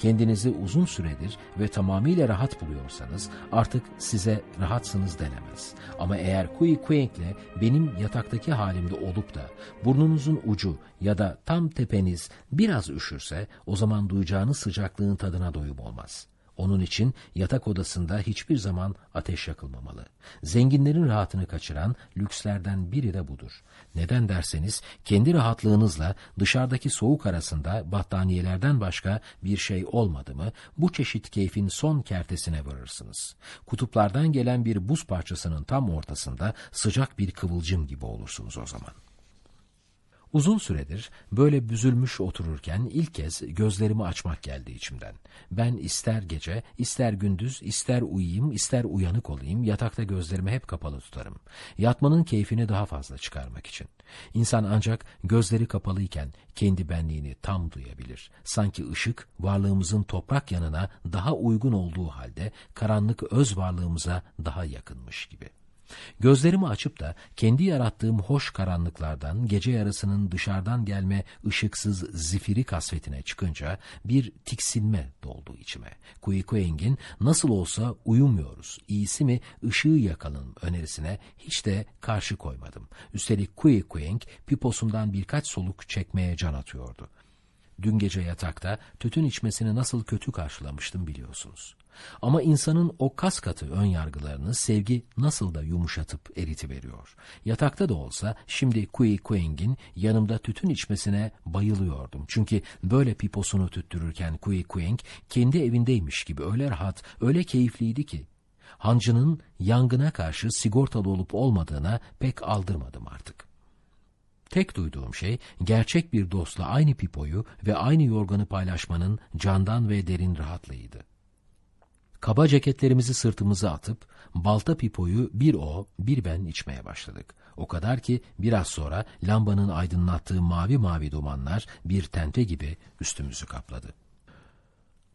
kendinizi uzun süredir ve tamamıyla rahat buluyorsanız artık size rahatsınız denemez. Ama eğer Kui Kuenk'le benim yataktaki halimde olup da burnunuzun ucu ya da tam tepeniz biraz üşürse o zaman duyacağınız sıcaklığın tadına doyum olmaz. Onun için yatak odasında hiçbir zaman ateş yakılmamalı. Zenginlerin rahatını kaçıran lükslerden biri de budur. Neden derseniz kendi rahatlığınızla dışarıdaki soğuk arasında battaniyelerden başka bir şey olmadı mı bu çeşit keyfin son kertesine varırsınız. Kutuplardan gelen bir buz parçasının tam ortasında sıcak bir kıvılcım gibi olursunuz o zaman. Uzun süredir böyle büzülmüş otururken ilk kez gözlerimi açmak geldi içimden. Ben ister gece, ister gündüz, ister uyuyayım, ister uyanık olayım, yatakta gözlerimi hep kapalı tutarım. Yatmanın keyfini daha fazla çıkarmak için. İnsan ancak gözleri kapalıyken kendi benliğini tam duyabilir. Sanki ışık varlığımızın toprak yanına daha uygun olduğu halde karanlık öz varlığımıza daha yakınmış gibi.'' Gözlerimi açıp da kendi yarattığım hoş karanlıklardan gece yarısının dışarıdan gelme ışıksız zifiri kasvetine çıkınca bir tiksinme doldu içime. Kuyikueng'in nasıl olsa uyumuyoruz, iyisi mi ışığı yakalım önerisine hiç de karşı koymadım. Üstelik Kuyikueng piposundan birkaç soluk çekmeye can atıyordu. Dün gece yatakta tütün içmesini nasıl kötü karşılamıştım biliyorsunuz. Ama insanın o kas katı ön yargılarını sevgi nasıl da yumuşatıp eriti veriyor. Yatakta da olsa şimdi Kui Kueng'in yanımda tütün içmesine bayılıyordum. Çünkü böyle piposunu tüttürürken Kui Kueng kendi evindeymiş gibi öyle rahat, öyle keyifliydi ki. Hancının yangına karşı sigortalı olup olmadığına pek aldırmadım artık. Tek duyduğum şey gerçek bir dostla aynı pipoyu ve aynı yorganı paylaşmanın candan ve derin rahatlığıydı. Kaba ceketlerimizi sırtımıza atıp balta pipoyu bir o bir ben içmeye başladık. O kadar ki biraz sonra lambanın aydınlattığı mavi mavi dumanlar bir tente gibi üstümüzü kapladı.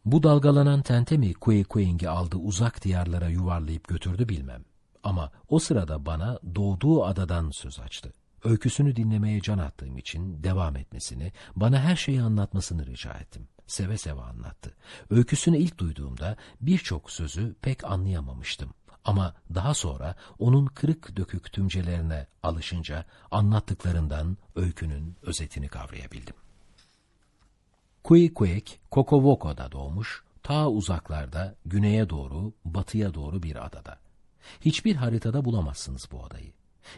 Bu dalgalanan tente mi Kue Kueng'i aldı uzak diyarlara yuvarlayıp götürdü bilmem. Ama o sırada bana doğduğu adadan söz açtı. Öyküsünü dinlemeye can attığım için devam etmesini, bana her şeyi anlatmasını rica ettim. Seve seve anlattı. Öyküsünü ilk duyduğumda birçok sözü pek anlayamamıştım. Ama daha sonra onun kırık dökük tümcelerine alışınca anlattıklarından öykünün özetini kavrayabildim. Kui Kuek, Kokovoko'da doğmuş, ta uzaklarda, güneye doğru, batıya doğru bir adada. Hiçbir haritada bulamazsınız bu adayı.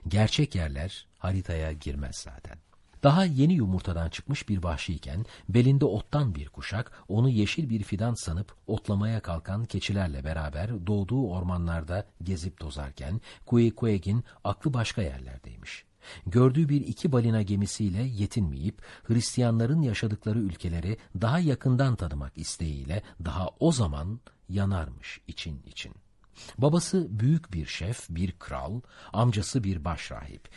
Gerçek yerler haritaya girmez zaten. Daha yeni yumurtadan çıkmış bir vahşiyken belinde ottan bir kuşak onu yeşil bir fidan sanıp otlamaya kalkan keçilerle beraber doğduğu ormanlarda gezip tozarken Kuekueg'in aklı başka yerlerdeymiş. Gördüğü bir iki balina gemisiyle yetinmeyip Hristiyanların yaşadıkları ülkeleri daha yakından tanımak isteğiyle daha o zaman yanarmış için için. Babası büyük bir şef, bir kral, amcası bir başrahip.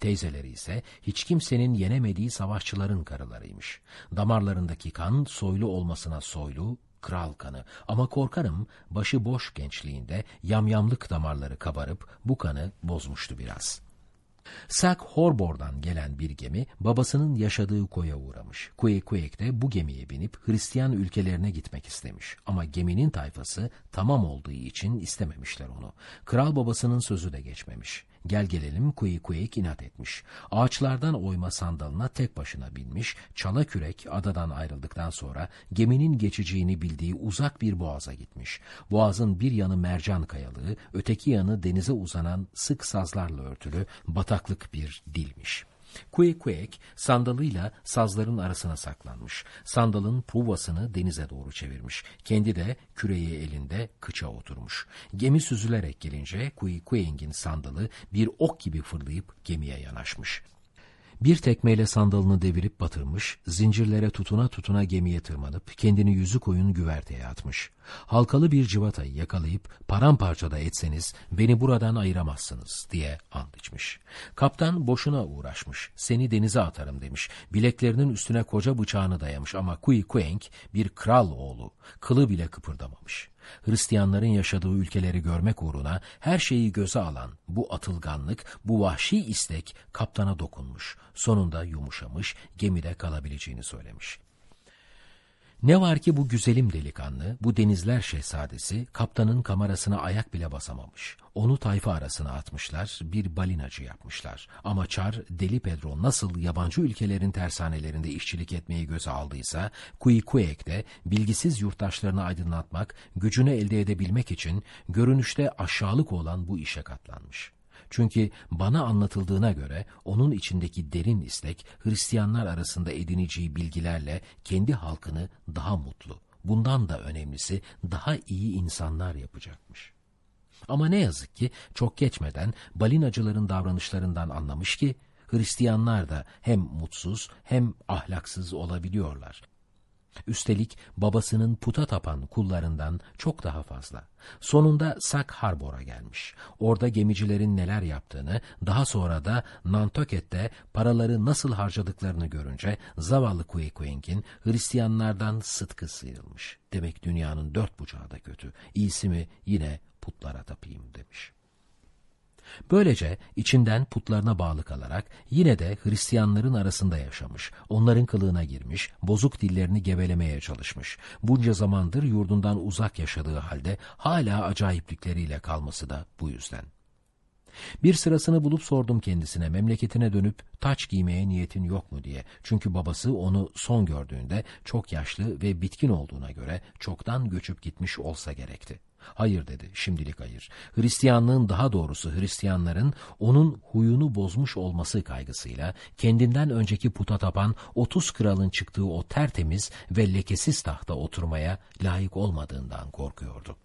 Teyzeleri ise hiç kimsenin yenemediği savaşçıların karılarıymış. Damarlarındaki kan soylu olmasına soylu, kral kanı ama korkarım başı boş gençliğinde yamyamlık damarları kabarıp bu kanı bozmuştu biraz.'' Sak Horbor'dan gelen bir gemi babasının yaşadığı koya uğramış. Kuekuek de bu gemiye binip Hristiyan ülkelerine gitmek istemiş. Ama geminin tayfası tamam olduğu için istememişler onu. Kral babasının sözü de geçmemiş. Gel gelelim kuyu kuyuk inat etmiş. Ağaçlardan oyma sandalına tek başına binmiş, çala kürek adadan ayrıldıktan sonra geminin geçeceğini bildiği uzak bir boğaza gitmiş. Boğazın bir yanı mercan kayalığı, öteki yanı denize uzanan sık sazlarla örtülü bataklık bir dilmiş.'' Kuekuek sandalıyla sazların arasına saklanmış. Sandalın puvasını denize doğru çevirmiş. Kendi de küreği elinde kıça oturmuş. Gemi süzülerek gelince Kuekuek'in sandalı bir ok gibi fırlayıp gemiye yanaşmış. Bir tekmeyle sandalını devirip batırmış, zincirlere tutuna tutuna gemiye tırmanıp kendini yüzü koyun güverteye atmış. Halkalı bir civatayı yakalayıp paramparça da etseniz beni buradan ayıramazsınız diye and içmiş. Kaptan boşuna uğraşmış, seni denize atarım demiş. Bileklerinin üstüne koca bıçağını dayamış ama Kui Kueng bir kral oğlu, kılı bile kıpırdamamış. Hristiyanların yaşadığı ülkeleri görmek uğruna her şeyi göze alan bu atılganlık, bu vahşi istek kaptana dokunmuş. Sonunda yumuşamış, gemide kalabileceğini söylemiş. Ne var ki bu güzelim delikanlı, bu denizler şehzadesi, kaptanın kamerasına ayak bile basamamış. Onu tayfa arasına atmışlar, bir balinacı yapmışlar. Ama Çar, Deli Pedro nasıl yabancı ülkelerin tersanelerinde işçilik etmeyi göze aldıysa, Kuikuek de bilgisiz yurttaşlarını aydınlatmak, gücünü elde edebilmek için görünüşte aşağılık olan bu işe katlanmış. Çünkü bana anlatıldığına göre onun içindeki derin istek Hristiyanlar arasında edineceği bilgilerle kendi halkını daha mutlu, bundan da önemlisi daha iyi insanlar yapacakmış. Ama ne yazık ki çok geçmeden balinacıların davranışlarından anlamış ki Hristiyanlar da hem mutsuz hem ahlaksız olabiliyorlar. Üstelik babasının puta tapan kullarından çok daha fazla. Sonunda Sak Harbor'a gelmiş. Orada gemicilerin neler yaptığını, daha sonra da Nantucket'te paraları nasıl harcadıklarını görünce zavallı Kuekueng'in Hristiyanlardan sıtkı sıyrılmış. Demek dünyanın dört bucağı da kötü. İyisi mi yine putlara tapayım demiş. Böylece içinden putlarına bağlı kalarak yine de Hristiyanların arasında yaşamış, onların kılığına girmiş, bozuk dillerini gevelemeye çalışmış. Bunca zamandır yurdundan uzak yaşadığı halde hala acayiplikleriyle kalması da bu yüzden. Bir sırasını bulup sordum kendisine memleketine dönüp taç giymeye niyetin yok mu diye. Çünkü babası onu son gördüğünde çok yaşlı ve bitkin olduğuna göre çoktan göçüp gitmiş olsa gerekti. Hayır dedi, şimdilik hayır. Hristiyanlığın daha doğrusu Hristiyanların onun huyunu bozmuş olması kaygısıyla kendinden önceki puta tapan 30 kralın çıktığı o tertemiz ve lekesiz tahta oturmaya layık olmadığından korkuyordu.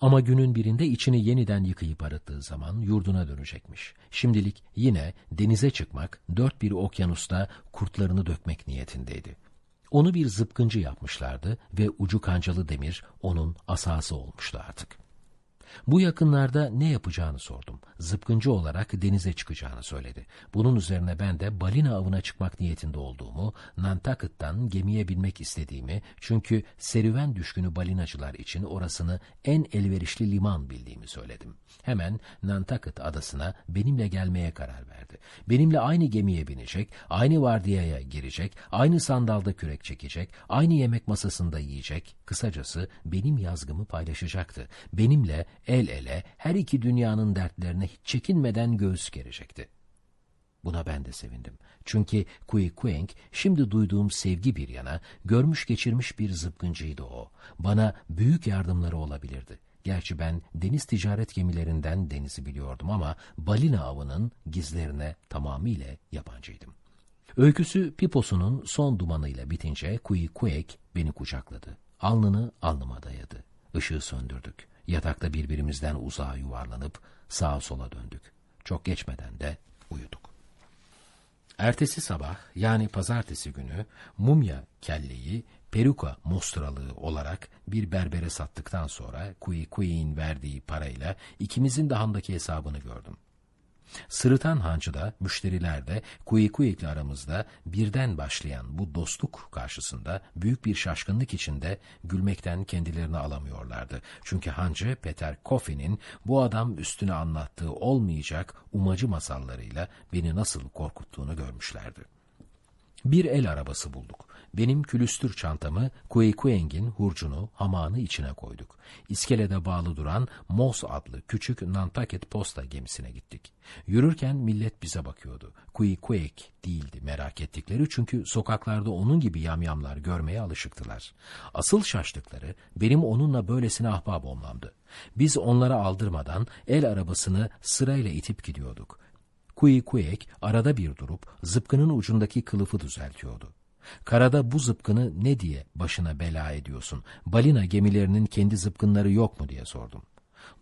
Ama günün birinde içini yeniden yıkayıp arıttığı zaman yurduna dönecekmiş. Şimdilik yine denize çıkmak, dört bir okyanusta kurtlarını dökmek niyetindeydi. Onu bir zıpkıncı yapmışlardı ve ucu kancalı demir onun asası olmuştu artık. Bu yakınlarda ne yapacağını sordum. Zıpkıncı olarak denize çıkacağını söyledi. Bunun üzerine ben de balina avına çıkmak niyetinde olduğumu, Nantucket'tan gemiye binmek istediğimi, çünkü serüven düşkünü balinacılar için orasını en elverişli liman bildiğimi söyledim. Hemen Nantucket adasına benimle gelmeye karar verdi. Benimle aynı gemiye binecek, aynı vardiyaya girecek, aynı sandalda kürek çekecek, aynı yemek masasında yiyecek, kısacası benim yazgımı paylaşacaktı. Benimle el ele her iki dünyanın dertlerine hiç çekinmeden göğüs gerecekti. Buna ben de sevindim. Çünkü Kui Kueng şimdi duyduğum sevgi bir yana görmüş geçirmiş bir zıpkıncıydı o. Bana büyük yardımları olabilirdi. Gerçi ben deniz ticaret gemilerinden denizi biliyordum ama balina avının gizlerine tamamıyla yabancıydım. Öyküsü Piposu'nun son dumanıyla bitince Kui Kuek beni kucakladı. Alnını alnıma dayadı. Işığı söndürdük. Yatakta birbirimizden uzağa yuvarlanıp sağa sola döndük. Çok geçmeden de uyuduk. Ertesi sabah yani pazartesi günü mumya kelleyi peruka mostralığı olarak bir berbere sattıktan sonra Kui Kui'nin verdiği parayla ikimizin de handaki hesabını gördüm. Sırıtan hancıda, müşterilerde, Kuikuyik'le aramızda birden başlayan bu dostluk karşısında büyük bir şaşkınlık içinde gülmekten kendilerini alamıyorlardı. Çünkü hancı Peter Kofi'nin bu adam üstüne anlattığı olmayacak umacı masallarıyla beni nasıl korkuttuğunu görmüşlerdi. Bir el arabası bulduk. Benim külüstür çantamı Kuekueng'in hurcunu, hamağını içine koyduk. İskelede bağlı duran Moss adlı küçük Nantucket posta gemisine gittik. Yürürken millet bize bakıyordu. Kuekueng değildi merak ettikleri çünkü sokaklarda onun gibi yamyamlar görmeye alışıktılar. Asıl şaştıkları benim onunla böylesine ahbap olmamdı. Biz onlara aldırmadan el arabasını sırayla itip gidiyorduk. Kui Kuek arada bir durup zıpkının ucundaki kılıfı düzeltiyordu. Karada bu zıpkını ne diye başına bela ediyorsun? Balina gemilerinin kendi zıpkınları yok mu diye sordum.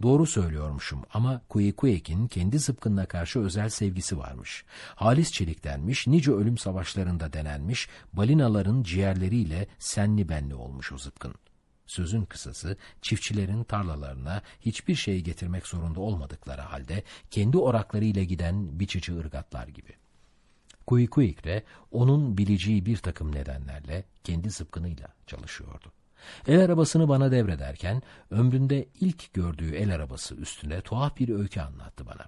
Doğru söylüyormuşum ama Kuikuek'in kendi zıpkınına karşı özel sevgisi varmış. Halis çeliktenmiş, nice ölüm savaşlarında denenmiş, balinaların ciğerleriyle senli benli olmuş o zıpkın. Sözün kısası çiftçilerin tarlalarına hiçbir şey getirmek zorunda olmadıkları halde kendi oraklarıyla giden biçici ırgatlar gibi.'' Kuikuik de onun bileceği bir takım nedenlerle kendi zıpkınıyla çalışıyordu. El arabasını bana devrederken ömründe ilk gördüğü el arabası üstünde tuhaf bir öykü anlattı bana.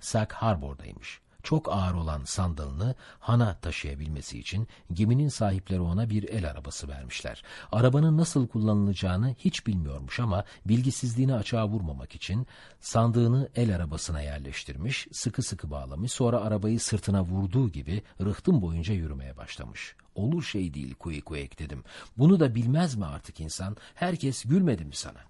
Sack Harbor'daymış. Çok ağır olan sandalını Han'a taşıyabilmesi için geminin sahipleri ona bir el arabası vermişler. Arabanın nasıl kullanılacağını hiç bilmiyormuş ama bilgisizliğini açığa vurmamak için sandığını el arabasına yerleştirmiş, sıkı sıkı bağlamış, sonra arabayı sırtına vurduğu gibi rıhtım boyunca yürümeye başlamış. Olur şey değil Kuyi Kuyek dedim. Bunu da bilmez mi artık insan? Herkes gülmedi mi sana?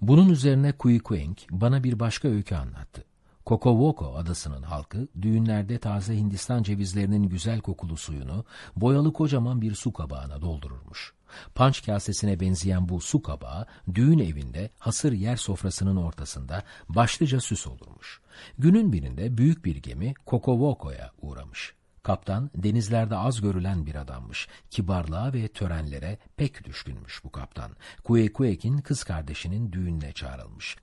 Bunun üzerine Kuyi Kuenk bana bir başka öykü anlattı. Kokovoko adasının halkı düğünlerde taze Hindistan cevizlerinin güzel kokulu suyunu boyalı kocaman bir su kabağına doldururmuş. Panç kasesine benzeyen bu su kabağı düğün evinde hasır yer sofrasının ortasında başlıca süs olurmuş. Günün birinde büyük bir gemi Kokovoko'ya uğramış. Kaptan denizlerde az görülen bir adammış. Kibarlığa ve törenlere pek düşkünmüş bu kaptan. Kuekuek'in kız kardeşinin düğününe çağrılmış.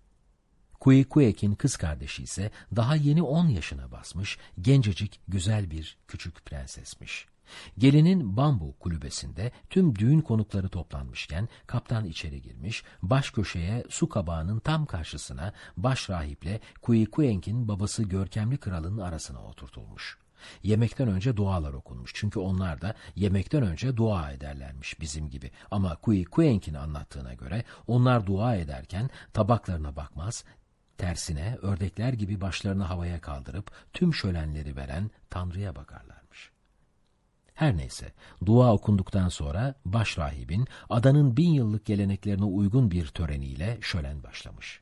Kuekuek'in kız kardeşi ise daha yeni on yaşına basmış, gencecik güzel bir küçük prensesmiş. Gelinin bambu kulübesinde tüm düğün konukları toplanmışken kaptan içeri girmiş, baş köşeye su kabağının tam karşısına baş rahiple Kuikuenk'in babası görkemli kralın arasına oturtulmuş. Yemekten önce dualar okunmuş. Çünkü onlar da yemekten önce dua ederlermiş bizim gibi. Ama Kui Kuenk'in anlattığına göre onlar dua ederken tabaklarına bakmaz, tersine ördekler gibi başlarını havaya kaldırıp tüm şölenleri veren Tanrı'ya bakarlarmış. Her neyse, dua okunduktan sonra baş rahibin adanın bin yıllık geleneklerine uygun bir töreniyle şölen başlamış.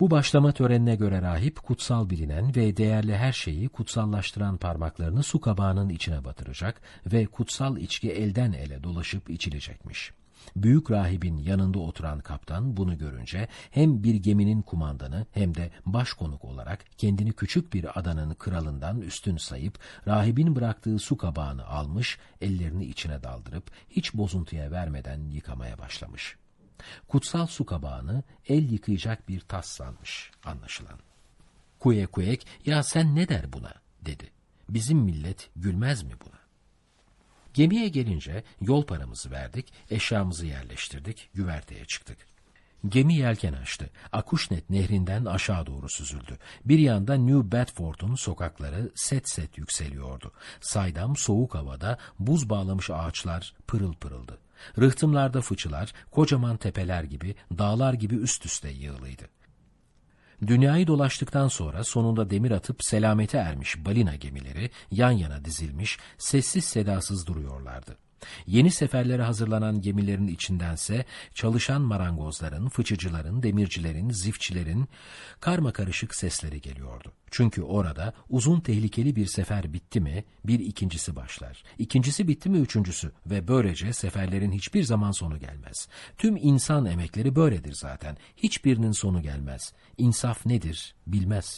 Bu başlama törenine göre rahip kutsal bilinen ve değerli her şeyi kutsallaştıran parmaklarını su kabağının içine batıracak ve kutsal içki elden ele dolaşıp içilecekmiş. Büyük rahibin yanında oturan kaptan bunu görünce hem bir geminin kumandanı hem de başkonuk olarak kendini küçük bir adanın kralından üstün sayıp rahibin bıraktığı su kabağını almış, ellerini içine daldırıp hiç bozuntuya vermeden yıkamaya başlamış.'' Kutsal su kabağını el yıkayacak bir tas sanmış anlaşılan. Kuye kuyek ya sen ne der buna dedi. Bizim millet gülmez mi buna? Gemiye gelince yol paramızı verdik, eşyamızı yerleştirdik, güverteye çıktık. Gemi yelken açtı. Akuşnet nehrinden aşağı doğru süzüldü. Bir yanda New Bedford'un sokakları set set yükseliyordu. Saydam soğuk havada buz bağlamış ağaçlar pırıl pırıldı. Rıhtımlarda fıçılar, kocaman tepeler gibi, dağlar gibi üst üste yığılıydı. Dünyayı dolaştıktan sonra sonunda demir atıp selamete ermiş balina gemileri yan yana dizilmiş, sessiz sedasız duruyorlardı. Yeni seferlere hazırlanan gemilerin içindense çalışan marangozların, fıçıcıların, demircilerin, zifçilerin karma karışık sesleri geliyordu. Çünkü orada uzun tehlikeli bir sefer bitti mi bir ikincisi başlar. İkincisi bitti mi üçüncüsü ve böylece seferlerin hiçbir zaman sonu gelmez. Tüm insan emekleri böyledir zaten. Hiçbirinin sonu gelmez. İnsaf nedir bilmezsin.